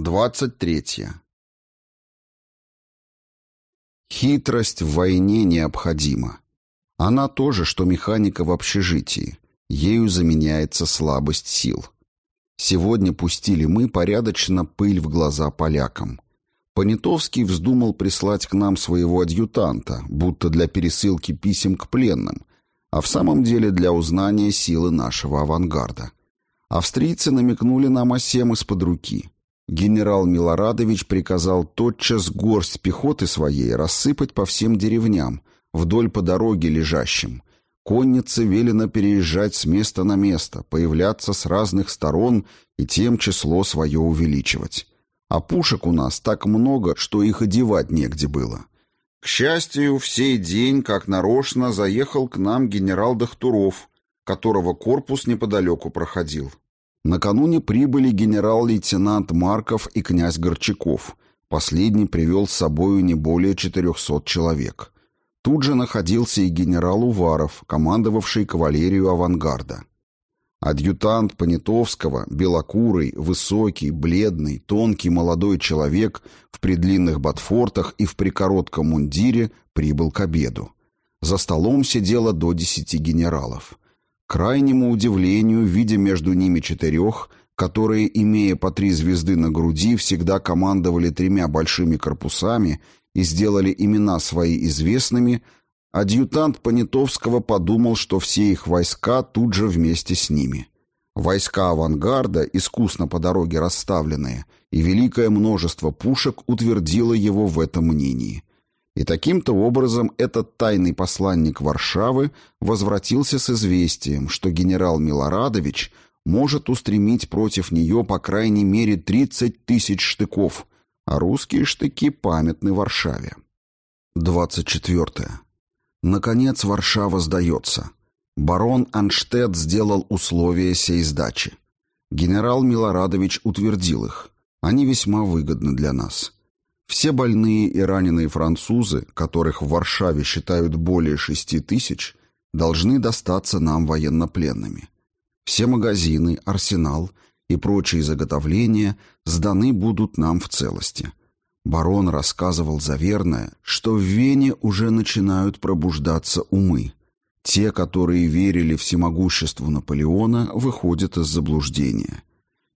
23. Хитрость в войне необходима. Она тоже, что механика в общежитии. Ею заменяется слабость сил. Сегодня пустили мы порядочно пыль в глаза полякам. Понятовский вздумал прислать к нам своего адъютанта, будто для пересылки писем к пленным, а в самом деле для узнания силы нашего авангарда. Австрийцы намекнули нам о сем из-под руки. Генерал Милорадович приказал тотчас горсть пехоты своей рассыпать по всем деревням, вдоль по дороге лежащим. Коннице велено переезжать с места на место, появляться с разных сторон и тем число свое увеличивать. А пушек у нас так много, что их одевать негде было. К счастью, в сей день, как нарочно, заехал к нам генерал Дахтуров, которого корпус неподалеку проходил. Накануне прибыли генерал-лейтенант Марков и князь Горчаков. Последний привел с собою не более 400 человек. Тут же находился и генерал Уваров, командовавший кавалерию авангарда. Адъютант Понятовского, белокурый, высокий, бледный, тонкий молодой человек в предлинных ботфортах и в прикоротком мундире прибыл к обеду. За столом сидело до десяти генералов крайнему удивлению, видя между ними четырех, которые, имея по три звезды на груди, всегда командовали тремя большими корпусами и сделали имена свои известными, адъютант Понятовского подумал, что все их войска тут же вместе с ними. Войска авангарда, искусно по дороге расставленные, и великое множество пушек утвердило его в этом мнении. И таким-то образом этот тайный посланник Варшавы возвратился с известием, что генерал Милорадович может устремить против нее по крайней мере 30 тысяч штыков, а русские штыки памятны Варшаве. 24. Наконец Варшава сдается. Барон Анштедт сделал условия сей сдачи. Генерал Милорадович утвердил их. Они весьма выгодны для нас. Все больные и раненые французы, которых в Варшаве считают более шести тысяч, должны достаться нам военнопленными. Все магазины, арсенал и прочие заготовления сданы будут нам в целости. Барон рассказывал заверное, что в Вене уже начинают пробуждаться умы. Те, которые верили всемогуществу Наполеона, выходят из заблуждения.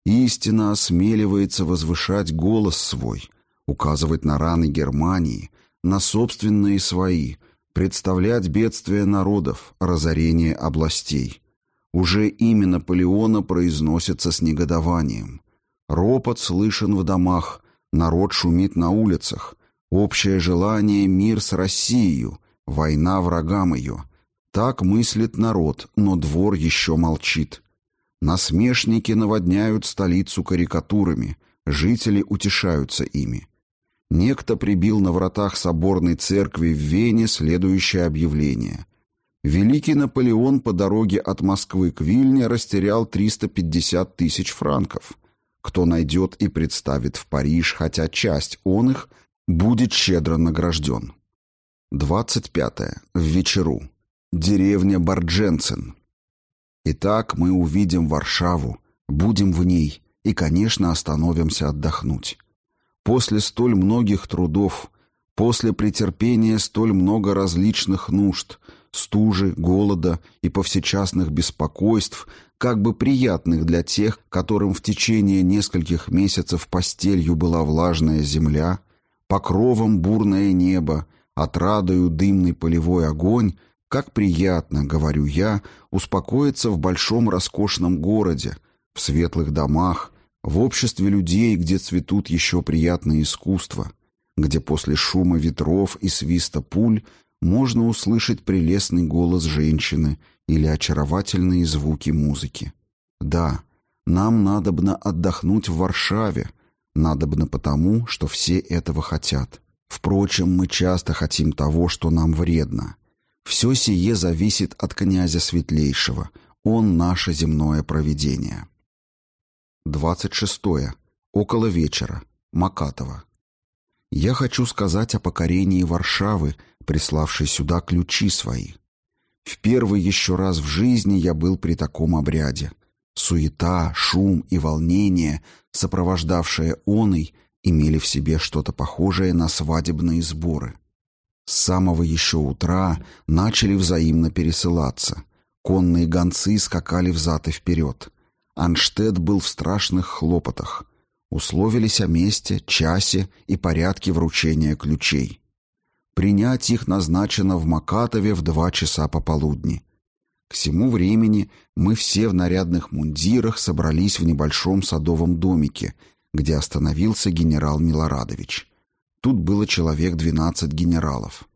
Истина осмеливается возвышать голос свой – указывать на раны Германии, на собственные свои, представлять бедствия народов, разорение областей. Уже имя Наполеона произносится с негодованием. Ропот слышен в домах, народ шумит на улицах, общее желание мир с Россией, война врагам ее. Так мыслит народ, но двор еще молчит. Насмешники наводняют столицу карикатурами, жители утешаются ими. Некто прибил на вратах соборной церкви в Вене следующее объявление. Великий Наполеон по дороге от Москвы к Вильне растерял 350 тысяч франков. Кто найдет и представит в Париж хотя часть он их, будет щедро награжден. 25. В вечеру. Деревня Бардженцин. Итак, мы увидим Варшаву, будем в ней и, конечно, остановимся отдохнуть. После столь многих трудов, после претерпения столь много различных нужд, стужи, голода и повсечасных беспокойств, как бы приятных для тех, которым в течение нескольких месяцев постелью была влажная земля, покровом бурное небо, отрадою дымный полевой огонь, как приятно, говорю я, успокоиться в большом роскошном городе, в светлых домах, в обществе людей, где цветут еще приятные искусства, где после шума ветров и свиста пуль можно услышать прелестный голос женщины или очаровательные звуки музыки. Да, нам надобно отдохнуть в Варшаве, надобно потому, что все этого хотят. Впрочем, мы часто хотим того, что нам вредно. Все сие зависит от князя Светлейшего, он наше земное провидение. 26. Около вечера. Макатова. Я хочу сказать о покорении Варшавы, приславшей сюда ключи свои. В первый еще раз в жизни я был при таком обряде. Суета, шум и волнение, сопровождавшие оной, имели в себе что-то похожее на свадебные сборы. С самого еще утра начали взаимно пересылаться. Конные гонцы скакали взад и вперед. Анштедт был в страшных хлопотах. Условились о месте, часе и порядке вручения ключей. Принять их назначено в Макатове в два часа пополудни. К всему времени мы все в нарядных мундирах собрались в небольшом садовом домике, где остановился генерал Милорадович. Тут было человек двенадцать генералов.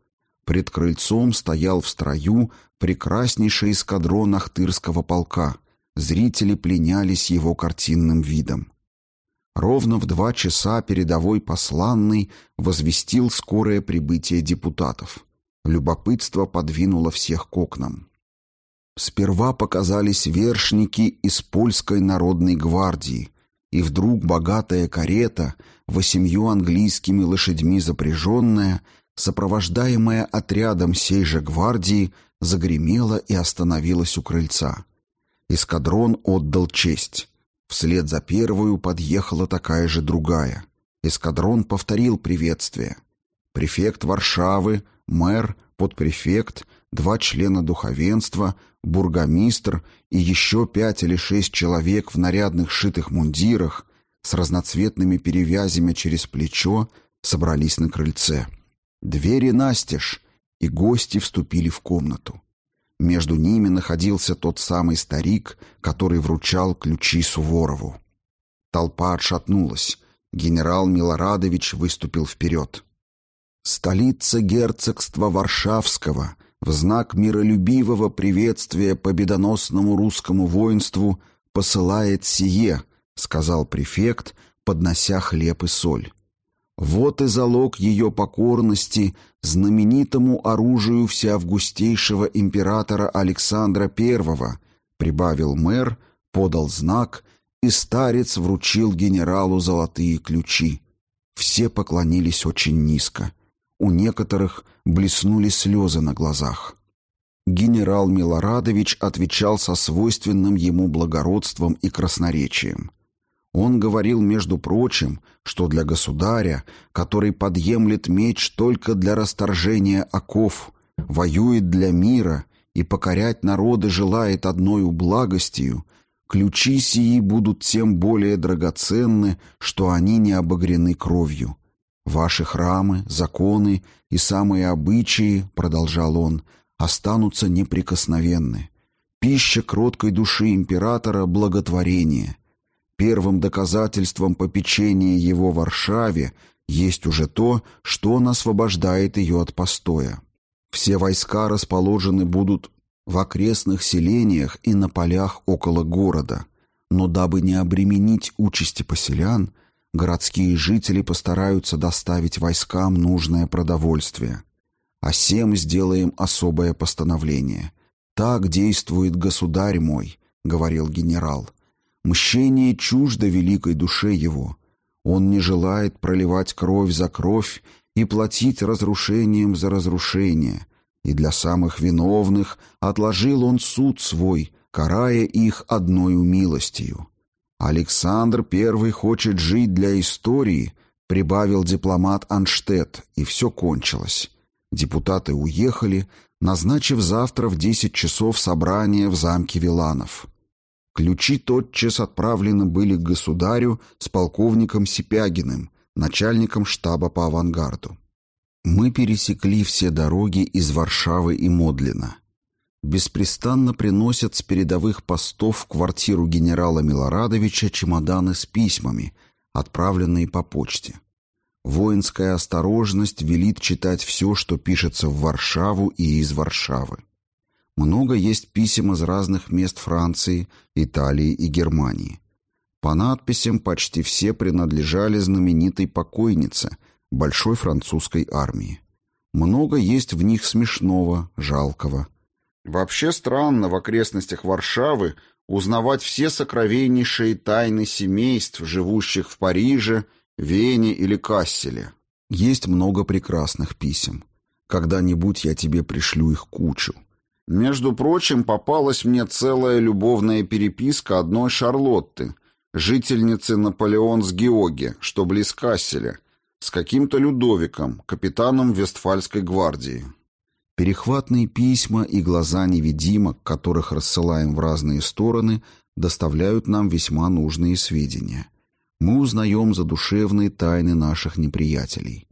Пред крыльцом стоял в строю прекраснейший эскадрон Ахтырского полка. Зрители пленялись его картинным видом. Ровно в два часа передовой посланный возвестил скорое прибытие депутатов. Любопытство подвинуло всех к окнам. Сперва показались вершники из польской народной гвардии, и вдруг богатая карета, восемью английскими лошадьми запряженная, сопровождаемая отрядом сей же гвардии, загремела и остановилась у крыльца. Эскадрон отдал честь. Вслед за первую подъехала такая же другая. Эскадрон повторил приветствие. Префект Варшавы, мэр, подпрефект, два члена духовенства, бургомистр и еще пять или шесть человек в нарядных шитых мундирах с разноцветными перевязями через плечо собрались на крыльце. Двери настежь, и гости вступили в комнату. Между ними находился тот самый старик, который вручал ключи Суворову. Толпа отшатнулась. Генерал Милорадович выступил вперед. Столица герцогства Варшавского в знак миролюбивого приветствия победоносному русскому воинству посылает сие, сказал префект, поднося хлеб и соль. Вот и залог ее покорности знаменитому оружию всеавгустейшего императора Александра I, прибавил мэр, подал знак, и старец вручил генералу золотые ключи. Все поклонились очень низко. У некоторых блеснули слезы на глазах. Генерал Милорадович отвечал со свойственным ему благородством и красноречием. Он говорил, между прочим, что для государя, который подъемлет меч только для расторжения оков, воюет для мира и покорять народы желает одною благостью, ключи сии будут тем более драгоценны, что они не обогрены кровью. Ваши храмы, законы и самые обычаи, продолжал он, останутся неприкосновенны. Пища кроткой души императора — благотворение — Первым доказательством попечения его в Варшаве есть уже то, что он освобождает ее от постоя. Все войска расположены будут в окрестных селениях и на полях около города. Но дабы не обременить участи поселян, городские жители постараются доставить войскам нужное продовольствие. А всем сделаем особое постановление. «Так действует государь мой», — говорил генерал. Мщение чуждо великой душе его. Он не желает проливать кровь за кровь и платить разрушением за разрушение. И для самых виновных отложил он суд свой, карая их одною милостью. Александр I хочет жить для истории, прибавил дипломат Анштедт, и все кончилось. Депутаты уехали, назначив завтра в десять часов собрание в замке Виланов. Ключи тотчас отправлены были к государю с полковником Сипягиным, начальником штаба по авангарду. Мы пересекли все дороги из Варшавы и Модлина. Беспрестанно приносят с передовых постов в квартиру генерала Милорадовича чемоданы с письмами, отправленные по почте. Воинская осторожность велит читать все, что пишется в Варшаву и из Варшавы. Много есть писем из разных мест Франции, Италии и Германии. По надписям почти все принадлежали знаменитой покойнице, большой французской армии. Много есть в них смешного, жалкого. Вообще странно в окрестностях Варшавы узнавать все сокровеннейшие тайны семейств, живущих в Париже, Вене или Касселе. Есть много прекрасных писем. Когда-нибудь я тебе пришлю их кучу. Между прочим, попалась мне целая любовная переписка одной Шарлотты, жительницы Наполеонс-Геоге, что близ Касселя, с каким-то Людовиком, капитаном Вестфальской гвардии. Перехватные письма и глаза невидимок, которых рассылаем в разные стороны, доставляют нам весьма нужные сведения. Мы узнаем задушевные тайны наших неприятелей.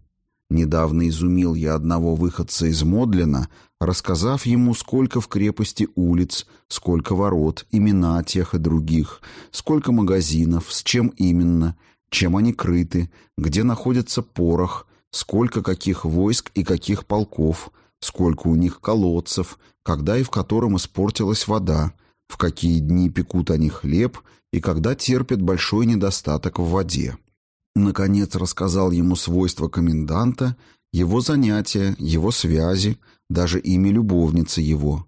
Недавно изумил я одного выходца из Модлина, рассказав ему, сколько в крепости улиц, сколько ворот, имена тех и других, сколько магазинов, с чем именно, чем они крыты, где находится порох, сколько каких войск и каких полков, сколько у них колодцев, когда и в котором испортилась вода, в какие дни пекут они хлеб и когда терпят большой недостаток в воде. Наконец рассказал ему свойства коменданта, его занятия, его связи, даже имя любовницы его.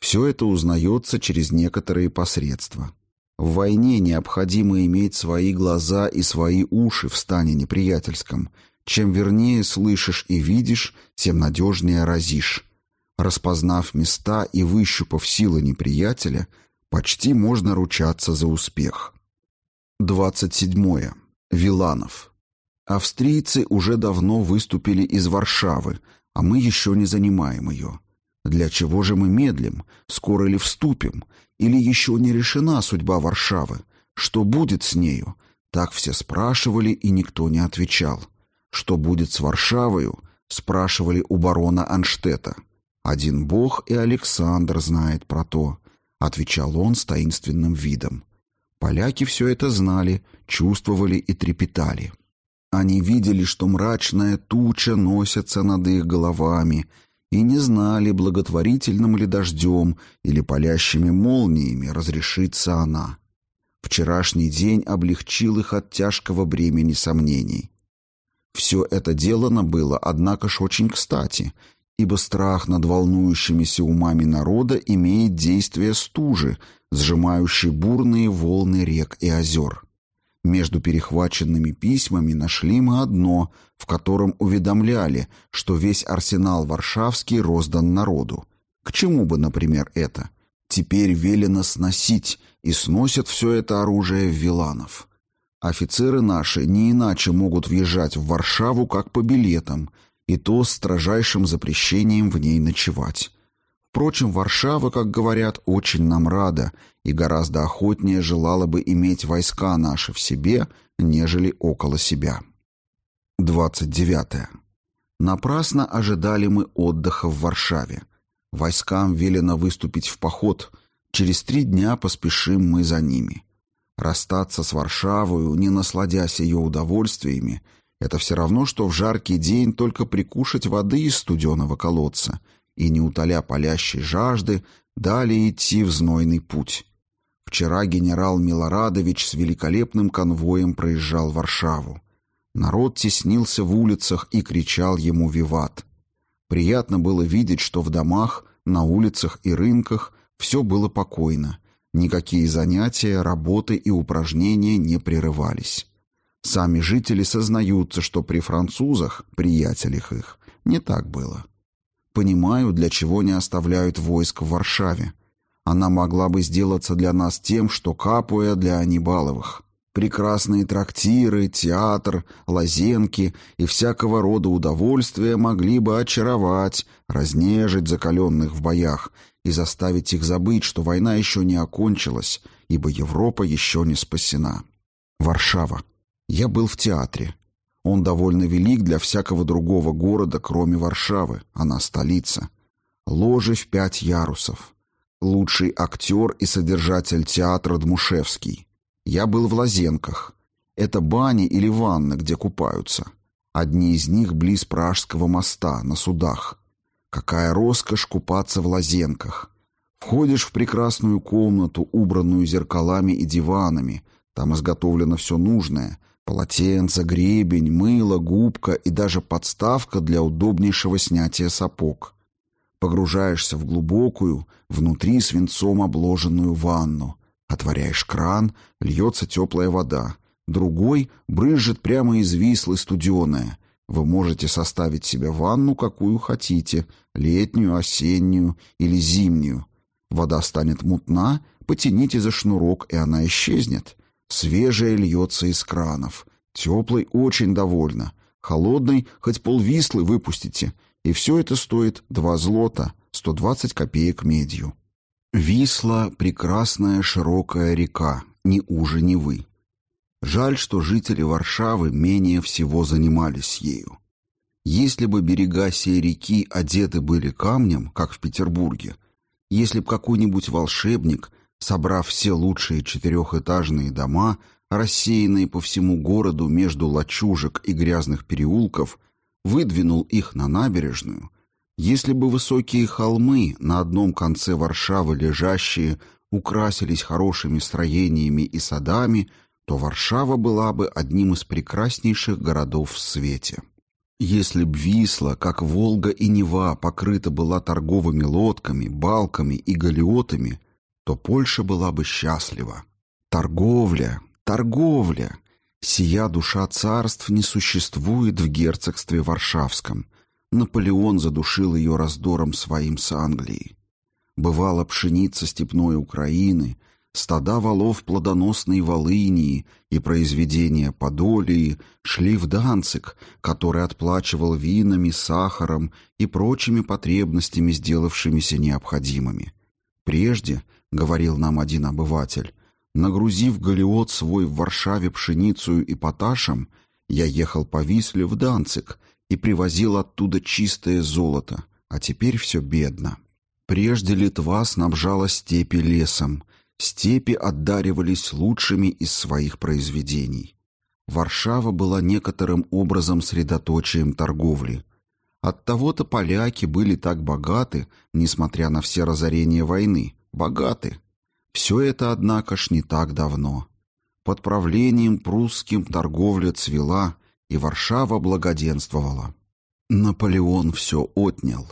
Все это узнается через некоторые посредства. В войне необходимо иметь свои глаза и свои уши в стане неприятельском. Чем вернее слышишь и видишь, тем надежнее разишь. Распознав места и выщупав силы неприятеля, почти можно ручаться за успех. 27. Виланов. Австрийцы уже давно выступили из Варшавы, а мы еще не занимаем ее. Для чего же мы медлим? Скоро ли вступим? Или еще не решена судьба Варшавы? Что будет с нею? Так все спрашивали, и никто не отвечал. Что будет с Варшавою? Спрашивали у барона Анштета. Один бог и Александр знает про то, отвечал он с таинственным видом. Поляки все это знали, чувствовали и трепетали. Они видели, что мрачная туча носится над их головами, и не знали, благотворительным ли дождем или палящими молниями разрешится она. Вчерашний день облегчил их от тяжкого бремени сомнений. Все это делано было, однако ж, очень кстати, ибо страх над волнующимися умами народа имеет действие стужи, сжимающей бурные волны рек и озер. Между перехваченными письмами нашли мы одно, в котором уведомляли, что весь арсенал Варшавский роздан народу. К чему бы, например, это? Теперь велено сносить, и сносят все это оружие в Виланов. Офицеры наши не иначе могут въезжать в Варшаву, как по билетам, и то с строжайшим запрещением в ней ночевать. Впрочем, Варшава, как говорят, очень нам рада и гораздо охотнее желала бы иметь войска наши в себе, нежели около себя. 29. Напрасно ожидали мы отдыха в Варшаве. Войскам велено выступить в поход. Через три дня поспешим мы за ними. Расстаться с Варшавою, не насладясь ее удовольствиями, это все равно, что в жаркий день только прикушать воды из студеного колодца — и, не утоля палящей жажды, далее идти в знойный путь. Вчера генерал Милорадович с великолепным конвоем проезжал Варшаву. Народ теснился в улицах и кричал ему «Виват!». Приятно было видеть, что в домах, на улицах и рынках все было покойно. Никакие занятия, работы и упражнения не прерывались. Сами жители сознаются, что при французах, приятелях их, не так было. Понимаю, для чего не оставляют войск в Варшаве. Она могла бы сделаться для нас тем, что Капуя для Анибаловых. Прекрасные трактиры, театр, лазенки и всякого рода удовольствия могли бы очаровать, разнежить закаленных в боях и заставить их забыть, что война еще не окончилась, ибо Европа еще не спасена. Варшава. Я был в театре. Он довольно велик для всякого другого города, кроме Варшавы, она столица. Ложи в пять ярусов. Лучший актер и содержатель театра Дмушевский. Я был в Лазенках. Это бани или ванны, где купаются. Одни из них близ Пражского моста, на судах. Какая роскошь купаться в Лазенках. Входишь в прекрасную комнату, убранную зеркалами и диванами. Там изготовлено все нужное — Полотенце, гребень, мыло, губка и даже подставка для удобнейшего снятия сапог. Погружаешься в глубокую, внутри свинцом обложенную ванну. Отворяешь кран, льется теплая вода. Другой брызжет прямо из вислы студеная. Вы можете составить себе ванну, какую хотите, летнюю, осеннюю или зимнюю. Вода станет мутна, потяните за шнурок, и она исчезнет. Свежая льется из кранов. Теплой очень довольна. Холодной хоть полвислы выпустите. И все это стоит два злота, 120 копеек медью. Висла — прекрасная широкая река, ни уже, ни вы. Жаль, что жители Варшавы менее всего занимались ею. Если бы берега сей реки одеты были камнем, как в Петербурге, если бы какой-нибудь волшебник, собрав все лучшие четырехэтажные дома, рассеянные по всему городу между лачужек и грязных переулков, выдвинул их на набережную, если бы высокие холмы на одном конце Варшавы лежащие украсились хорошими строениями и садами – то Варшава была бы одним из прекраснейших городов в свете. Если б Висла, как Волга и Нева, покрыта была торговыми лодками, балками и галеотами, то Польша была бы счастлива. Торговля, торговля! Сия душа царств не существует в герцогстве Варшавском. Наполеон задушил ее раздором своим с Англией. Бывала пшеница степной Украины, стада валов плодоносной Волынии и произведения Подолии шли в Данцик, который отплачивал винами, сахаром и прочими потребностями, сделавшимися необходимыми. Прежде, — говорил нам один обыватель, — нагрузив галеот свой в Варшаве пшеницей и поташем, я ехал по Висле в Данцик и привозил оттуда чистое золото, а теперь все бедно. Прежде Литва снабжала степи лесом, Степи отдаривались лучшими из своих произведений. Варшава была некоторым образом средоточием торговли. Оттого-то поляки были так богаты, несмотря на все разорения войны. Богаты. Все это, однако ж, не так давно. Под правлением прусским торговля цвела, и Варшава благоденствовала. Наполеон все отнял.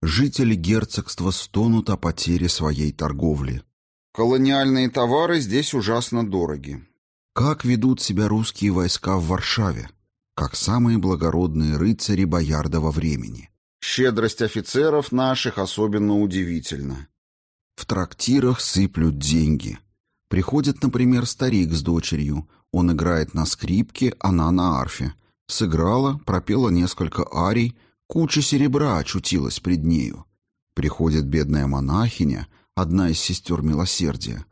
Жители герцогства стонут о потере своей торговли. Колониальные товары здесь ужасно дороги. Как ведут себя русские войска в Варшаве? Как самые благородные рыцари Боярдова времени. Щедрость офицеров наших особенно удивительна. В трактирах сыплют деньги. Приходит, например, старик с дочерью. Он играет на скрипке, она на арфе. Сыграла, пропела несколько арий, куча серебра очутилась пред нею. Приходит бедная монахиня, одна из сестер милосердия,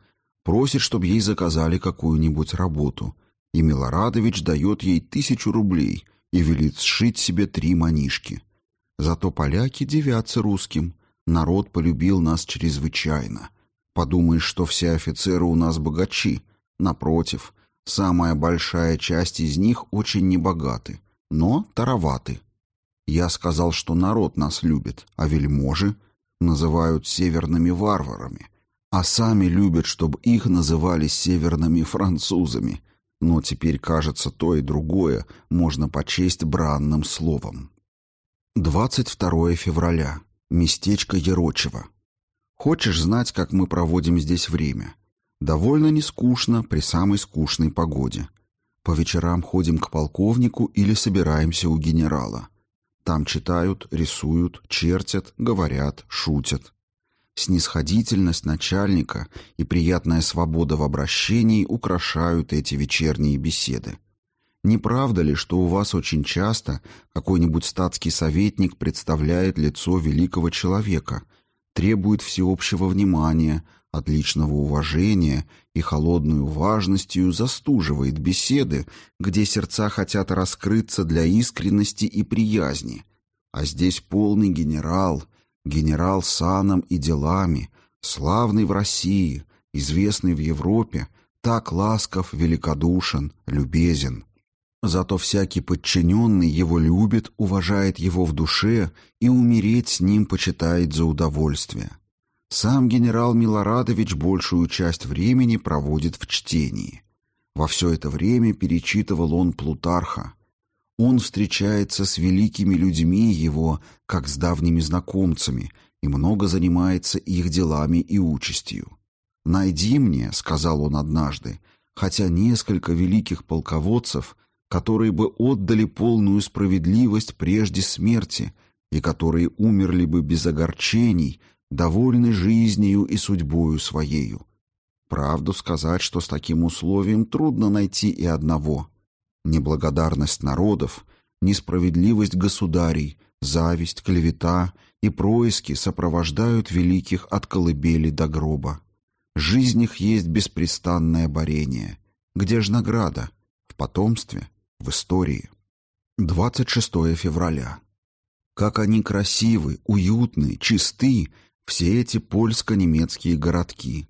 просит, чтобы ей заказали какую-нибудь работу, и Милорадович дает ей тысячу рублей и велит сшить себе три манишки. Зато поляки девятся русским, народ полюбил нас чрезвычайно. Подумаешь, что все офицеры у нас богачи. Напротив, самая большая часть из них очень небогаты, но тароваты. Я сказал, что народ нас любит, а вельможи — называют северными варварами, а сами любят, чтобы их называли северными французами, но теперь, кажется, то и другое можно почесть бранным словом. 22 февраля. Местечко Ярочево. Хочешь знать, как мы проводим здесь время? Довольно нескучно при самой скучной погоде. По вечерам ходим к полковнику или собираемся у генерала. Там читают, рисуют, чертят, говорят, шутят. Снисходительность начальника и приятная свобода в обращении украшают эти вечерние беседы. Не правда ли, что у вас очень часто какой-нибудь статский советник представляет лицо великого человека, требует всеобщего внимания, отличного уважения и холодную важностью застуживает беседы, где сердца хотят раскрыться для искренности и приязни. А здесь полный генерал, генерал саном и делами, славный в России, известный в Европе, так ласков, великодушен, любезен. Зато всякий подчиненный его любит, уважает его в душе и умереть с ним почитает за удовольствие. Сам генерал Милорадович большую часть времени проводит в чтении. Во все это время перечитывал он Плутарха. Он встречается с великими людьми его, как с давними знакомцами, и много занимается их делами и участью. «Найди мне», — сказал он однажды, — «хотя несколько великих полководцев, которые бы отдали полную справедливость прежде смерти и которые умерли бы без огорчений, довольны жизнью и судьбою своею. Правду сказать, что с таким условием трудно найти и одного. Неблагодарность народов, несправедливость государей, зависть, клевета и происки сопровождают великих от колыбели до гроба. Жизнь их есть беспрестанное борение. Где ж награда? В потомстве? В истории? 26 февраля. Как они красивы, уютны, чисты, все эти польско-немецкие городки.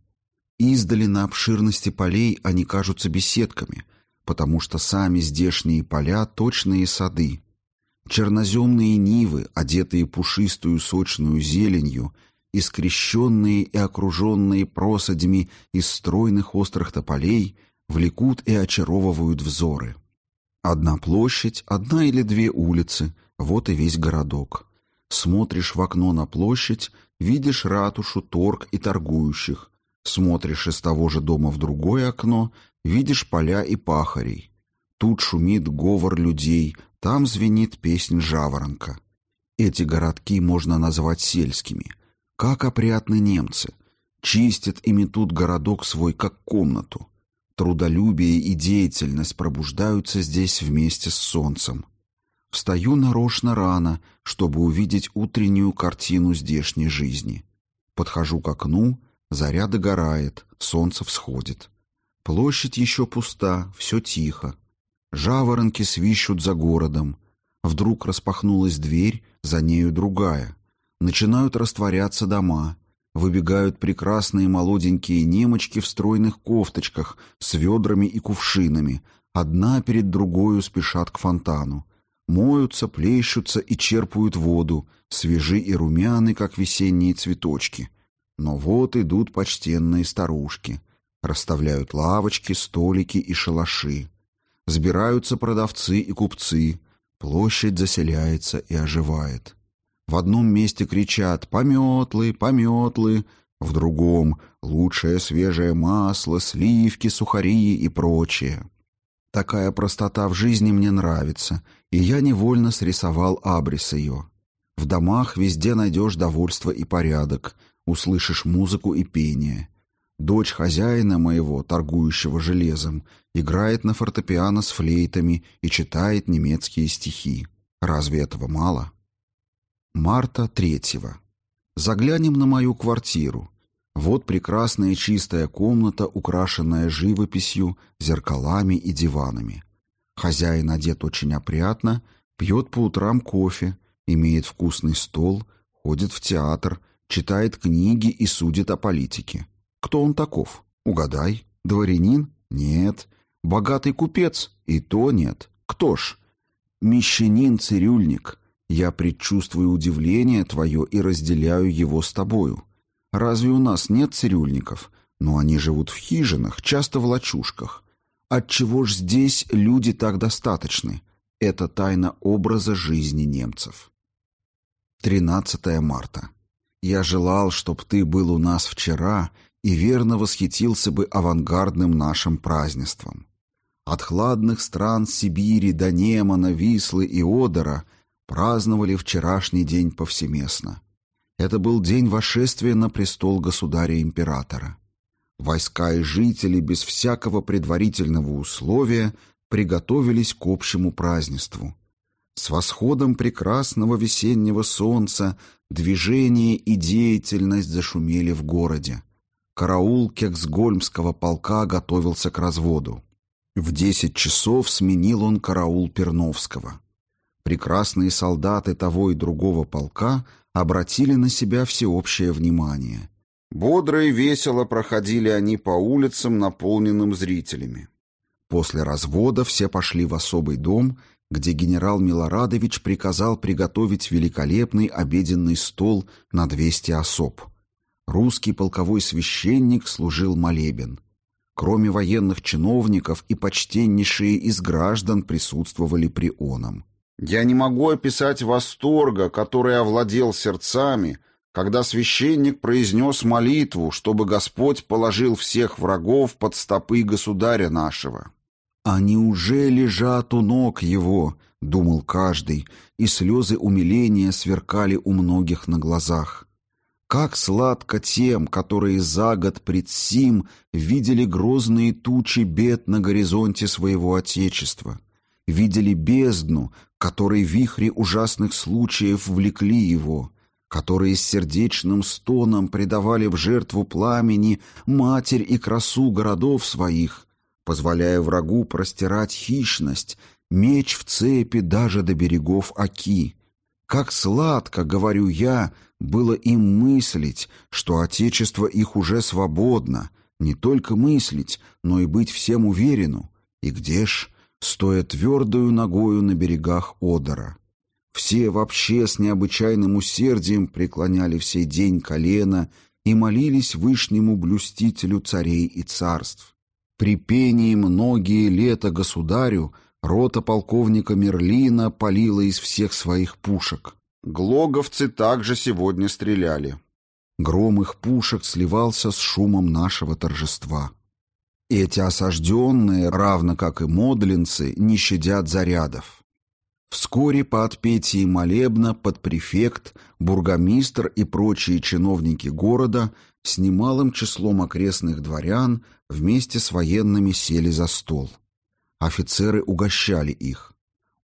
Издали на обширности полей они кажутся беседками, потому что сами здешние поля — точные сады. Черноземные нивы, одетые пушистую сочную зеленью, искрещенные и окруженные просадями из стройных острых тополей, влекут и очаровывают взоры. Одна площадь, одна или две улицы — вот и весь городок. Смотришь в окно на площадь, видишь ратушу, торг и торгующих — Смотришь из того же дома в другое окно, видишь поля и пахарей. Тут шумит говор людей, там звенит песнь жаворонка. Эти городки можно назвать сельскими. Как опрятны немцы. Чистят и метут городок свой, как комнату. Трудолюбие и деятельность пробуждаются здесь вместе с солнцем. Встаю нарочно рано, чтобы увидеть утреннюю картину здешней жизни. Подхожу к окну Заря догорает, солнце всходит. Площадь еще пуста, все тихо. Жаворонки свищут за городом. Вдруг распахнулась дверь, за нею другая. Начинают растворяться дома. Выбегают прекрасные молоденькие немочки в стройных кофточках с ведрами и кувшинами. Одна перед другой спешат к фонтану. Моются, плещутся и черпают воду, свежи и румяны, как весенние цветочки. Но вот идут почтенные старушки, расставляют лавочки, столики и шалаши. Сбираются продавцы и купцы, площадь заселяется и оживает. В одном месте кричат «Пометлы! Пометлы!», в другом «Лучшее свежее масло, сливки, сухари и прочее». Такая простота в жизни мне нравится, и я невольно срисовал абрис ее. В домах везде найдешь довольство и порядок, услышишь музыку и пение. Дочь хозяина моего, торгующего железом, играет на фортепиано с флейтами и читает немецкие стихи. Разве этого мало? Марта третьего. Заглянем на мою квартиру. Вот прекрасная чистая комната, украшенная живописью, зеркалами и диванами. Хозяин одет очень опрятно, пьет по утрам кофе, имеет вкусный стол, ходит в театр, читает книги и судит о политике. Кто он таков? Угадай. Дворянин? Нет. Богатый купец? И то нет. Кто ж? Мещанин-цирюльник. Я предчувствую удивление твое и разделяю его с тобою. Разве у нас нет цирюльников? Но они живут в хижинах, часто в лачушках. Отчего ж здесь люди так достаточны? Это тайна образа жизни немцев. 13 марта. Я желал, чтоб ты был у нас вчера и верно восхитился бы авангардным нашим празднеством. От хладных стран Сибири до Немана, Вислы и Одера праздновали вчерашний день повсеместно. Это был день вошествия на престол государя-императора. Войска и жители без всякого предварительного условия приготовились к общему празднеству. С восходом прекрасного весеннего солнца Движение и деятельность зашумели в городе. Караул Кексгольмского полка готовился к разводу. В десять часов сменил он караул Перновского. Прекрасные солдаты того и другого полка обратили на себя всеобщее внимание. Бодро и весело проходили они по улицам, наполненным зрителями. После развода все пошли в особый дом где генерал Милорадович приказал приготовить великолепный обеденный стол на 200 особ. Русский полковой священник служил молебен. Кроме военных чиновников и почтеннейшие из граждан присутствовали при оном. «Я не могу описать восторга, который овладел сердцами, когда священник произнес молитву, чтобы Господь положил всех врагов под стопы государя нашего». «Они уже лежат у ног его», — думал каждый, и слезы умиления сверкали у многих на глазах. Как сладко тем, которые за год пред сим видели грозные тучи бед на горизонте своего Отечества, видели бездну, которой вихри ужасных случаев влекли его, которые с сердечным стоном предавали в жертву пламени матерь и красу городов своих, позволяя врагу простирать хищность, меч в цепи даже до берегов Оки. Как сладко, говорю я, было им мыслить, что Отечество их уже свободно, не только мыслить, но и быть всем уверену. И где ж, стоя твердою ногою на берегах Одера. Все вообще с необычайным усердием преклоняли в сей день колено и молились Вышнему блюстителю царей и царств. При пении многие лета государю рота полковника Мерлина полила из всех своих пушек. Глоговцы также сегодня стреляли. Гром их пушек сливался с шумом нашего торжества. Эти осажденные, равно как и модлинцы, не щадят зарядов. Вскоре по отпетии молебна подпрефект, бургомистр и прочие чиновники города с немалым числом окрестных дворян вместе с военными сели за стол. Офицеры угощали их.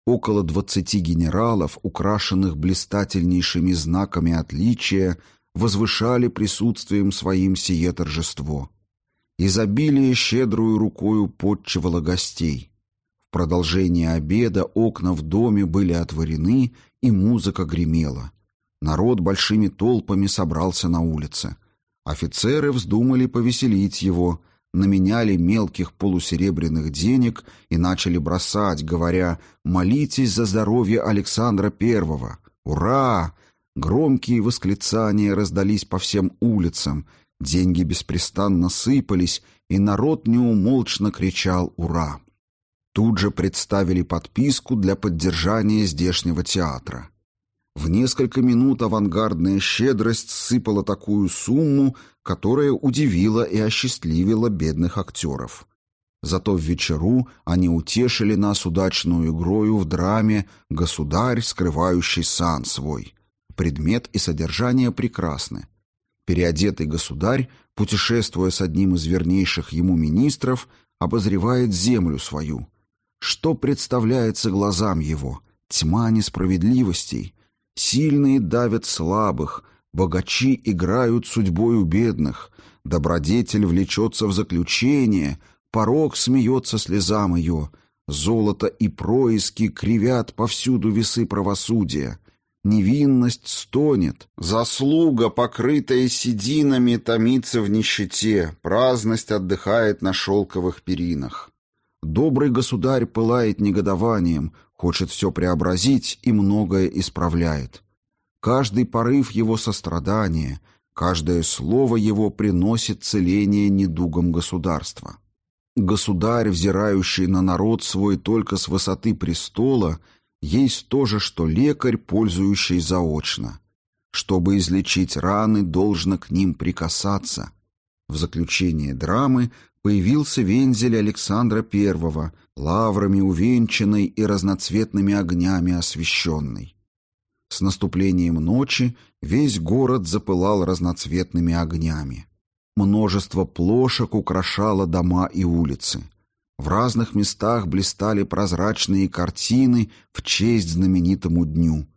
Около двадцати генералов, украшенных блистательнейшими знаками отличия, возвышали присутствием своим сие торжество. Изобилие щедрую рукою подчивало гостей. В продолжение обеда окна в доме были отворены, и музыка гремела. Народ большими толпами собрался на улице. Офицеры вздумали повеселить его, наменяли мелких полусеребряных денег и начали бросать, говоря «Молитесь за здоровье Александра Первого! Ура!» Громкие восклицания раздались по всем улицам, деньги беспрестанно сыпались, и народ неумолчно кричал «Ура!». Тут же представили подписку для поддержания здешнего театра. В несколько минут авангардная щедрость сыпала такую сумму, которая удивила и осчастливила бедных актеров. Зато в вечеру они утешили нас удачную игрою в драме «Государь, скрывающий сан свой». Предмет и содержание прекрасны. Переодетый государь, путешествуя с одним из вернейших ему министров, обозревает землю свою. Что представляется глазам его? Тьма несправедливостей. Сильные давят слабых, богачи играют судьбою бедных, добродетель влечется в заключение, порог смеется слезам ее, золото и происки кривят повсюду весы правосудия, невинность стонет, заслуга, покрытая сединами, томится в нищете, праздность отдыхает на шелковых перинах. Добрый государь пылает негодованием, хочет все преобразить и многое исправляет. Каждый порыв его сострадания, каждое слово его приносит целение недугам государства. Государь, взирающий на народ свой только с высоты престола, есть то же, что лекарь, пользующий заочно. Чтобы излечить раны, должно к ним прикасаться. В заключение драмы появился вензель Александра I, лаврами увенчанный и разноцветными огнями освещенный. С наступлением ночи весь город запылал разноцветными огнями. Множество плошек украшало дома и улицы. В разных местах блистали прозрачные картины в честь знаменитому дню.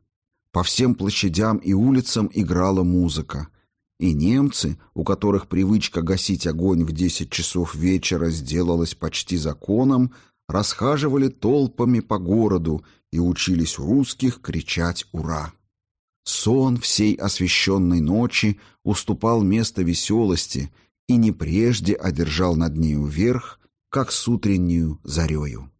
По всем площадям и улицам играла музыка. И немцы, у которых привычка гасить огонь в десять часов вечера сделалась почти законом, расхаживали толпами по городу и учились у русских кричать «Ура!». Сон всей освещенной ночи уступал место веселости и не прежде одержал над нею верх, как с утреннюю зарею.